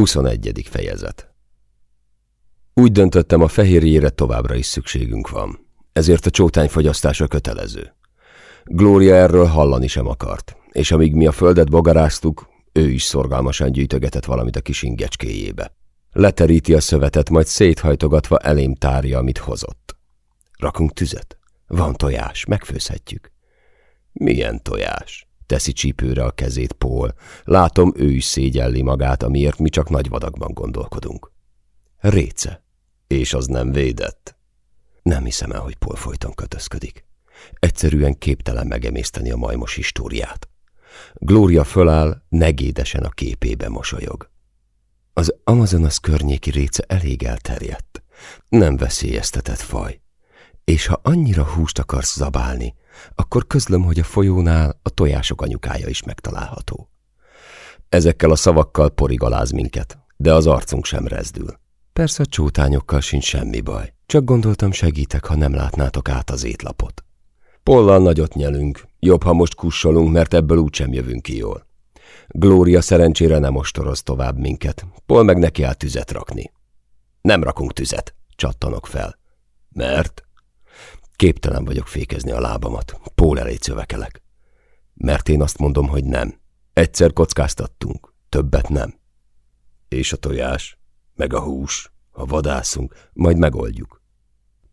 21. fejezet Úgy döntöttem, a fehérjére továbbra is szükségünk van, ezért a csótány fogyasztása kötelező. Glória erről hallani sem akart, és amíg mi a földet bogaráztuk, ő is szorgalmasan gyűjtögetett valamit a kis ingecskéjébe. Leteríti a szövetet, majd széthajtogatva elém tárja, amit hozott. Rakunk tüzet? Van tojás, megfőzhetjük. Milyen tojás? Teszi csípőre a kezét Paul. Látom, ő is szégyelli magát, amiért mi csak nagy vadagban gondolkodunk. Réce. És az nem védett. Nem hiszem el, hogy Paul folyton kötözködik. Egyszerűen képtelen megemészteni a majmos históriát. Glória föláll, negédesen a képébe mosolyog. Az Amazonas környéki réce elég elterjedt. Nem veszélyeztetett faj. És ha annyira húst akarsz zabálni, akkor közlöm, hogy a folyónál a tojások anyukája is megtalálható. Ezekkel a szavakkal porigaláz minket, de az arcunk sem rezdül. Persze a csótányokkal sincs semmi baj. Csak gondoltam segítek, ha nem látnátok át az étlapot. Pollal nagyot nyelünk, jobb, ha most kussolunk, mert ebből úgysem jövünk ki jól. Glória szerencsére nem ostoroz tovább minket, Pol meg neki áll tüzet rakni. Nem rakunk tüzet, csattanok fel. Mert? Képtelen vagyok fékezni a lábamat. Pól elé szövekelek. Mert én azt mondom, hogy nem. Egyszer kockáztattunk, többet nem. És a tojás, meg a hús, ha vadászunk, majd megoldjuk.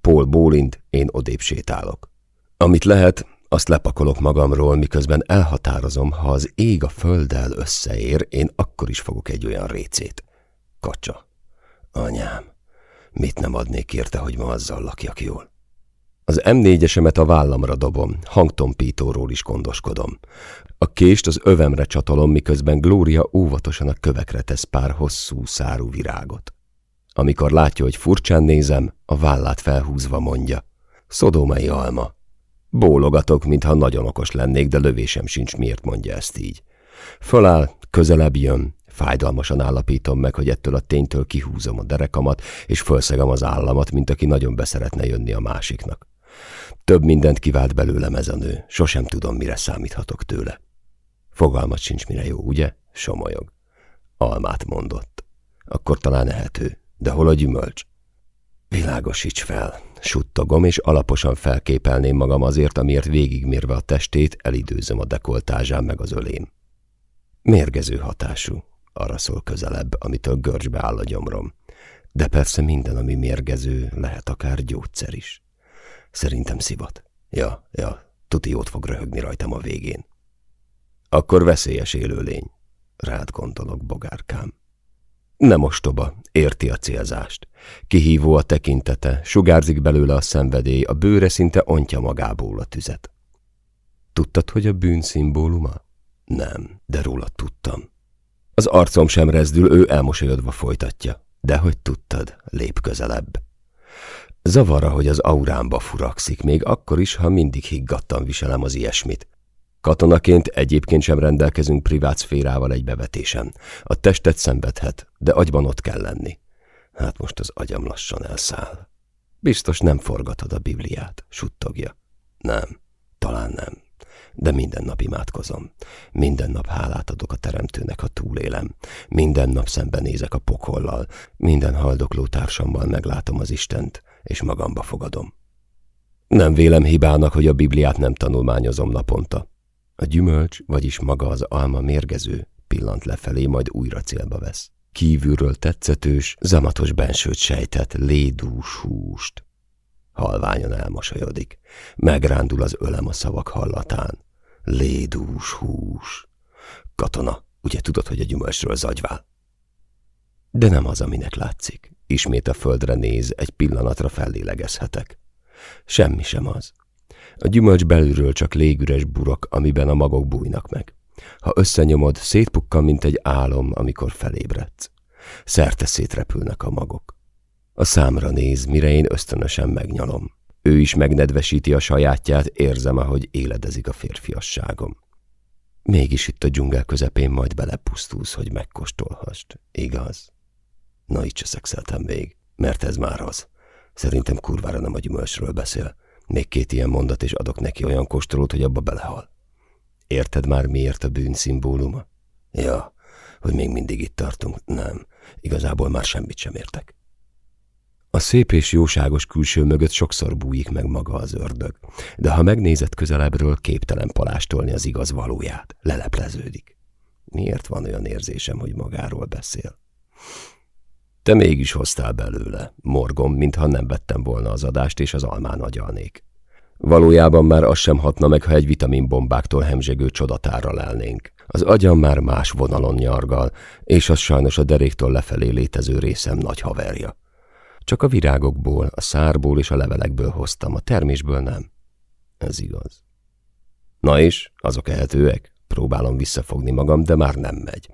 Pól bólint, én odébb sétálok. Amit lehet, azt lepakolok magamról, miközben elhatározom, ha az ég a földdel összeér, én akkor is fogok egy olyan récét. Kacsa. Anyám, mit nem adnék érte, hogy ma azzal lakjak jól? Az M4-esemet a vállamra dobom, hangtompítóról is gondoskodom. A kést az övemre csatolom, miközben Glória óvatosan a kövekre tesz pár hosszú, szárú virágot. Amikor látja, hogy furcsán nézem, a vállát felhúzva mondja. Szodomai alma. Bólogatok, mintha nagyon okos lennék, de lövésem sincs, miért mondja ezt így. Föláll, közelebb jön, Fájdalmasan állapítom meg, hogy ettől a ténytől kihúzom a derekamat, és fölszegem az államat, mint aki nagyon beszeretne jönni a másiknak. Több mindent kivált belőlem ez a nő, sosem tudom, mire számíthatok tőle. Fogalmat sincs, mire jó, ugye? Somolyog. Almát mondott. Akkor talán ehető. De hol a gyümölcs? Világosíts fel, suttogom, és alaposan felképelném magam azért, amiért végigmérve a testét elidőzöm a dekoltázsán meg az ölém. Mérgező hatású, arra szól közelebb, amitől görcsbe áll a gyomrom. De persze minden, ami mérgező, lehet akár gyógyszer is. Szerintem szivat. Ja, ja, tuti jót fog röhögni rajtam a végén. Akkor veszélyes élőlény. Rád gondolok, bogárkám. Nem ostoba, érti a célzást. Kihívó a tekintete, sugárzik belőle a szenvedély, a bőre szinte ontja magából a tüzet. Tudtad, hogy a bűn szimbóluma? Nem, de róla tudtam. Az arcom sem rezdül, ő elmosolyodva folytatja. De hogy tudtad, lép közelebb. Zavara, hogy az aurámba furakszik, még akkor is, ha mindig higgadtan viselem az ilyesmit. Katonaként egyébként sem rendelkezünk privát szférával egy bevetésen. A testet szenvedhet, de agyban ott kell lenni. Hát most az agyam lassan elszáll. Biztos nem forgatod a Bibliát, suttogja. Nem, talán nem de minden nap imádkozom. Minden nap hálát adok a teremtőnek, ha túlélem. Minden nap szembenézek a pokollal. Minden haldokló társammal meglátom az Istent, és magamba fogadom. Nem vélem hibának, hogy a Bibliát nem tanulmányozom naponta. A gyümölcs, vagyis maga az alma mérgező, pillant lefelé, majd újra célba vesz. Kívülről tetszetős, zamatos bensőt sejtett, lédús húst. Halványan elmosolyodik. Megrándul az ölem a szavak hallatán. Lédús hús. Katona, ugye tudod, hogy a gyümölcsről zagyvál? De nem az, aminek látszik. Ismét a földre néz, egy pillanatra fellélegezhetek. Semmi sem az. A gyümölcs belülről csak légüres burok, amiben a magok bújnak meg. Ha összenyomod, szétpukkan, mint egy álom, amikor felébredsz. Szerte szétrepülnek a magok. A számra néz, mire én ösztönösen megnyalom. Ő is megnedvesíti a sajátját, érzem, ahogy éledezik a férfiasságom. Mégis itt a dzsungel közepén majd belepusztulsz, hogy megkóstolhast. Igaz? Na, itt se szexeltem még, mert ez már az. Szerintem kurvára nem a gyümölcsről beszél. Még két ilyen mondat, és adok neki olyan kóstolót, hogy abba belehal. Érted már, miért a bűn szimbóluma? Ja, hogy még mindig itt tartunk. Nem, igazából már semmit sem értek. A szép és jóságos külső mögött sokszor bújik meg maga az ördög, de ha megnézett közelebbről, képtelen palástolni az igaz valóját, lelepleződik. Miért van olyan érzésem, hogy magáról beszél? Te mégis hoztál belőle, morgom, mintha nem vettem volna az adást, és az almán agyalnék. Valójában már az sem hatna meg, ha egy vitaminbombáktól hemzsegő csodatára lelnénk. Az agyam már más vonalon nyargal, és az sajnos a deréktől lefelé létező részem nagy haverja. Csak a virágokból, a szárból és a levelekből hoztam, a termésből nem. Ez igaz. Na és, azok ehetőek? Próbálom visszafogni magam, de már nem megy.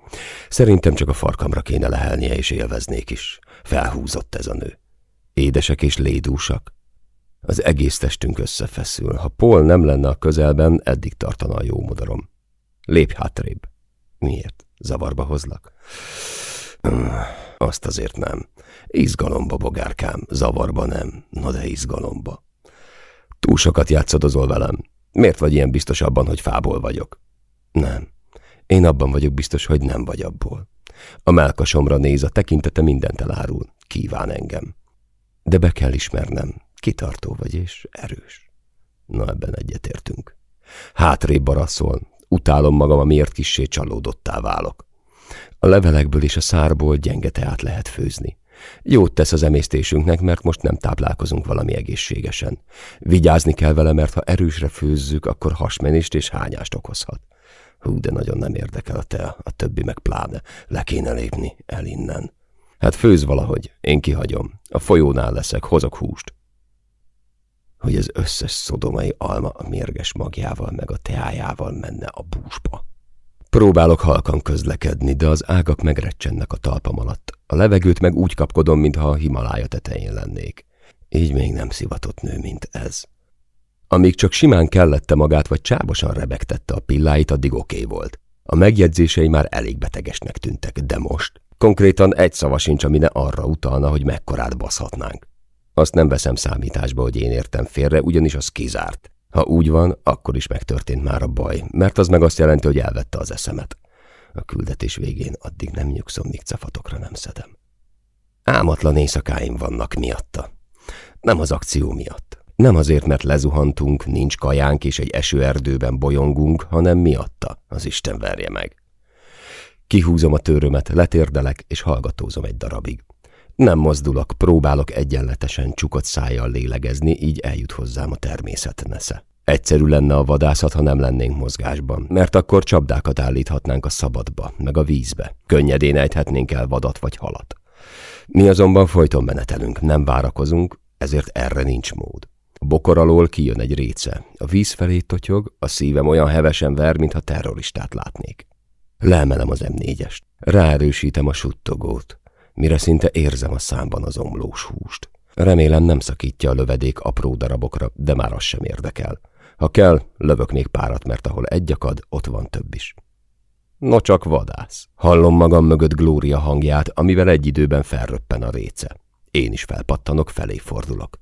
Szerintem csak a farkamra kéne lehelnie, és élveznék is. Felhúzott ez a nő. Édesek és lédúsak. Az egész testünk összefeszül. Ha Paul nem lenne a közelben, eddig tartana a jó modorom. Lépj hátrébb. Miért? Zavarba hozlak? Azt azért nem. Izgalomba, bogárkám, zavarba nem, na de izgalomba. Túl sokat játszadozol velem. Miért vagy ilyen biztos abban, hogy fából vagyok? Nem. Én abban vagyok biztos, hogy nem vagy abból. A melkasomra néz, a tekintete mindent elárul. Kíván engem. De be kell ismernem, kitartó vagy és erős. Na ebben egyetértünk. Hátrébb baraszol, utálom magam, amiért kissé csalódottá válok. A levelekből és a szárból gyenge teát lehet főzni. Jót tesz az emésztésünknek, mert most nem táplálkozunk valami egészségesen. Vigyázni kell vele, mert ha erősre főzzük, akkor hasmenést és hányást okozhat. Hú, de nagyon nem érdekel a tea, a többi meg pláne. Le kéne lépni, el innen. Hát főz valahogy, én kihagyom. A folyónál leszek, hozok húst. Hogy az összes szodomai alma a mérges magjával meg a teájával menne a búsba. Próbálok halkan közlekedni, de az ágak megrecsennek a talpam alatt. A levegőt meg úgy kapkodom, mintha a Himalája tetején lennék. Így még nem szivatott nő, mint ez. Amíg csak simán kellette magát, vagy csábosan rebegtette a pilláit, addig oké okay volt. A megjegyzései már elég betegesnek tűntek, de most konkrétan egy szava sincs, ami ne arra utalna, hogy mekkorát baszhatnánk. Azt nem veszem számításba, hogy én értem félre, ugyanis az kizárt. Ha úgy van, akkor is megtörtént már a baj, mert az meg azt jelenti, hogy elvette az eszemet. A küldetés végén addig nem nyugszom, míg cafatokra nem szedem. Álmatlan éjszakáim vannak miatta. Nem az akció miatt. Nem azért, mert lezuhantunk, nincs kajánk és egy esőerdőben bolyongunk, hanem miatta, az Isten verje meg. Kihúzom a törömet, letérdelek és hallgatózom egy darabig. Nem mozdulok, próbálok egyenletesen csukott szájjal lélegezni, így eljut hozzám a természet nesze. Egyszerű lenne a vadászat, ha nem lennénk mozgásban, mert akkor csapdákat állíthatnánk a szabadba, meg a vízbe. Könnyedén ejthetnénk el vadat vagy halat. Mi azonban folyton menetelünk, nem várakozunk, ezért erre nincs mód. A bokor alól kijön egy réce. A víz felé totyog, a szívem olyan hevesen ver, mintha terroristát látnék. Leemelem az M4-est. Ráerősítem a suttogót, mire szinte érzem a számban az omlós húst. Remélem nem szakítja a lövedék apró darabokra, de már az sem érdekel. Ha kell, lövök még párat, mert ahol egy akad, ott van több is. No csak vadász. Hallom magam mögött Glória hangját, amivel egy időben felröppen a réce. Én is felpattanok, felé fordulok.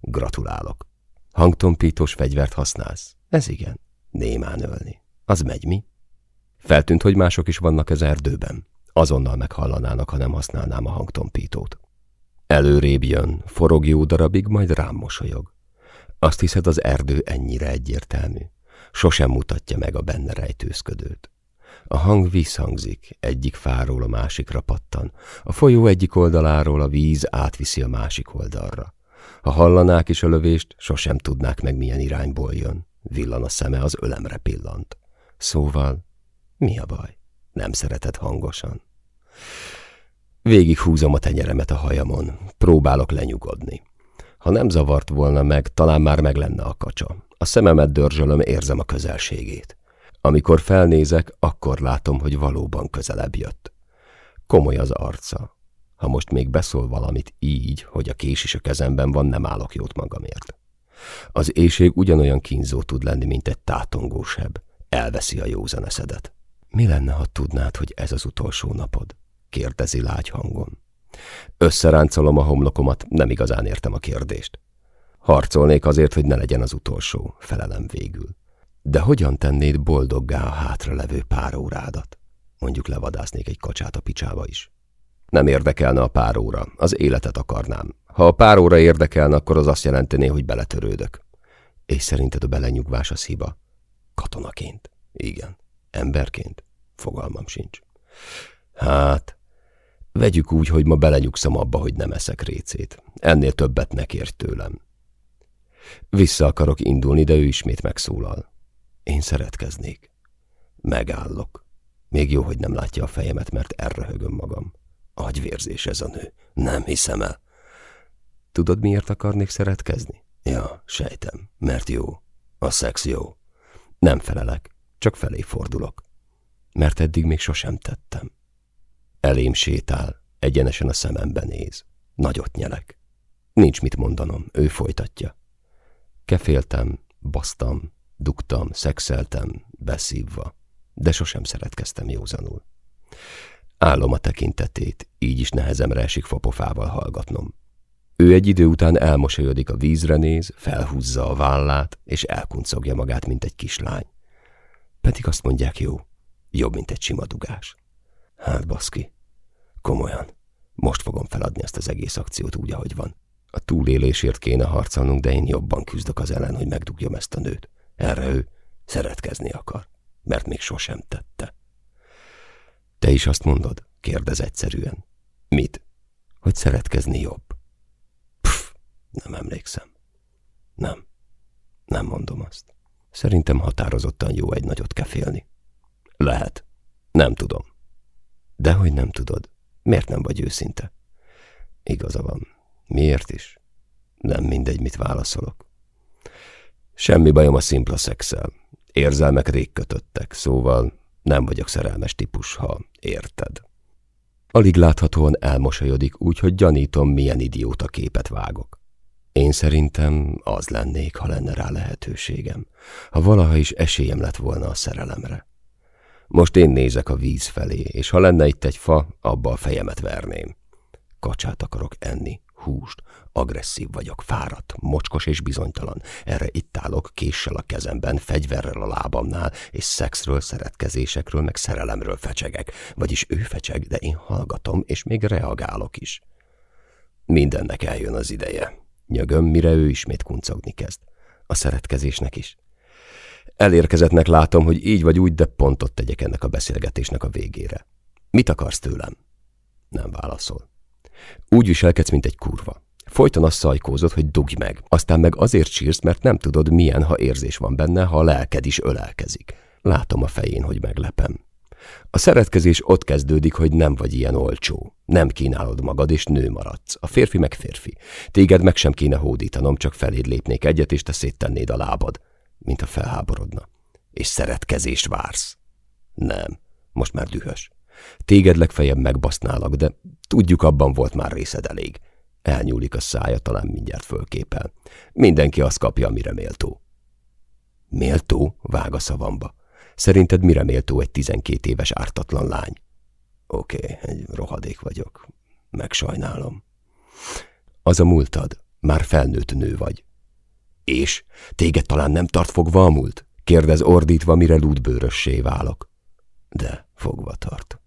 Gratulálok. Hangtompítós fegyvert használsz? Ez igen. Némán ölni. Az megy mi? Feltűnt, hogy mások is vannak az erdőben. Azonnal meghallanának, ha nem használnám a hangtompítót. Előrébb jön, forog jó darabig, majd rám mosolyog. Azt hiszed, az erdő ennyire egyértelmű. Sosem mutatja meg a benne rejtőzködőt. A hang visszhangzik, egyik fáról a másikra pattan. A folyó egyik oldaláról a víz átviszi a másik oldalra. Ha hallanák is a lövést, sosem tudnák meg, milyen irányból jön. Villan a szeme, az ölemre pillant. Szóval, mi a baj? Nem szereted hangosan. Végig húzom a tenyeremet a hajamon, próbálok lenyugodni. Ha nem zavart volna meg, talán már meg lenne a kacsa. A szememet dörzsölöm, érzem a közelségét. Amikor felnézek, akkor látom, hogy valóban közelebb jött. Komoly az arca, ha most még beszól valamit így, hogy a kés is a kezemben van, nem állok jót magamért. Az éjség ugyanolyan kínzó tud lenni, mint egy tátongó seb. Elveszi a józan eszedet. Mi lenne, ha tudnád, hogy ez az utolsó napod? kérdezi lágy hangon. Összeráncolom a homlokomat, nem igazán értem a kérdést. Harcolnék azért, hogy ne legyen az utolsó, felelem végül. De hogyan tennéd boldoggá a hátralevő pár órádat? Mondjuk levadásznék egy kacsát a picsába is. Nem érdekelne a pár óra, az életet akarnám. Ha a pár óra érdekelne, akkor az azt jelentené, hogy beletörődök. És szerinted a belenyugvás az hiba? Katonaként? Igen. Emberként? Fogalmam sincs. Hát, vegyük úgy, hogy ma belenyugszom abba, hogy nem eszek récét. Ennél többet ne kérj tőlem. Vissza akarok indulni, de ő ismét megszólal. Én szeretkeznék. Megállok. Még jó, hogy nem látja a fejemet, mert elröhögöm magam. Agyvérzés ez a nő. Nem hiszem el. Tudod, miért akarnék szeretkezni? Ja, sejtem, mert jó. A szex jó. Nem felelek, csak felé fordulok. Mert eddig még sosem tettem. Elém sétál, egyenesen a szemembe néz. Nagyot nyelek. Nincs mit mondanom, ő folytatja. Keféltem, basztam, dugtam, szexeltem, beszívva, de sosem szeretkeztem józanul. Állom a tekintetét, így is nehezemre esik fapofával hallgatnom. Ő egy idő után elmosolyodik a vízre néz, felhúzza a vállát, és elkuncogja magát, mint egy kislány. Pedig azt mondják jó, jobb, mint egy sima dugás. Hát baszki, komolyan, most fogom feladni ezt az egész akciót úgy, ahogy van. A túlélésért kéne harcolnunk, de én jobban küzdök az ellen, hogy megdugjam ezt a nőt. Erre ő szeretkezni akar, mert még sosem tette. Te is azt mondod? kérdez egyszerűen. Mit? Hogy szeretkezni jobb. Pff, nem emlékszem. Nem. Nem mondom azt. Szerintem határozottan jó egy nagyot kefélni. Lehet. Nem tudom. Dehogy nem tudod. Miért nem vagy őszinte? Igaza van. Miért is? Nem mindegy, mit válaszolok. Semmi bajom a szimpla szexel. Érzelmek rég kötöttek, szóval nem vagyok szerelmes típus, ha érted. Alig láthatóan elmosolyodik, úgyhogy gyanítom, milyen idióta képet vágok. Én szerintem az lennék, ha lenne rá lehetőségem, ha valaha is esélyem lett volna a szerelemre. Most én nézek a víz felé, és ha lenne itt egy fa, abba a fejemet verném. Kacsát akarok enni, húst, agresszív vagyok, fáradt, mocskos és bizonytalan. Erre itt állok, késsel a kezemben, fegyverrel a lábamnál, és szexről, szeretkezésekről, meg szerelemről fecsegek. Vagyis ő fecseg, de én hallgatom, és még reagálok is. Mindennek eljön az ideje. Nyögöm, mire ő ismét kuncogni kezd. A szeretkezésnek is. Elérkezettnek látom, hogy így vagy úgy, de pontot tegyek ennek a beszélgetésnek a végére. Mit akarsz tőlem? Nem válaszol. Úgy viselkedsz, mint egy kurva. Folyton azt szajkózod, hogy dugj meg. Aztán meg azért sírsz, mert nem tudod, milyen, ha érzés van benne, ha a lelked is ölelkezik. Látom a fején, hogy meglepem. A szeretkezés ott kezdődik, hogy nem vagy ilyen olcsó. Nem kínálod magad, és nő maradsz. A férfi meg férfi. Téged meg sem kéne hódítanom, csak feléd lépnék egyet, és te széttennéd a lábad, mint a felháborodna. És szeretkezést vársz. Nem, most már dühös. Téged legfeljebb megbasználak, de tudjuk, abban volt már részed elég. Elnyúlik a szája, talán mindjárt fölképel. Mindenki azt kapja, amire méltó. Méltó? Vág a szavamba. Szerinted mire méltó egy tizenkét éves ártatlan lány? Oké, egy rohadék vagyok. Megsajnálom. Az a múltad. Már felnőtt nő vagy. És? Téged talán nem tart fogva a múlt? Kérdez ordítva, mire lúdbőrössé válok. De fogva tart.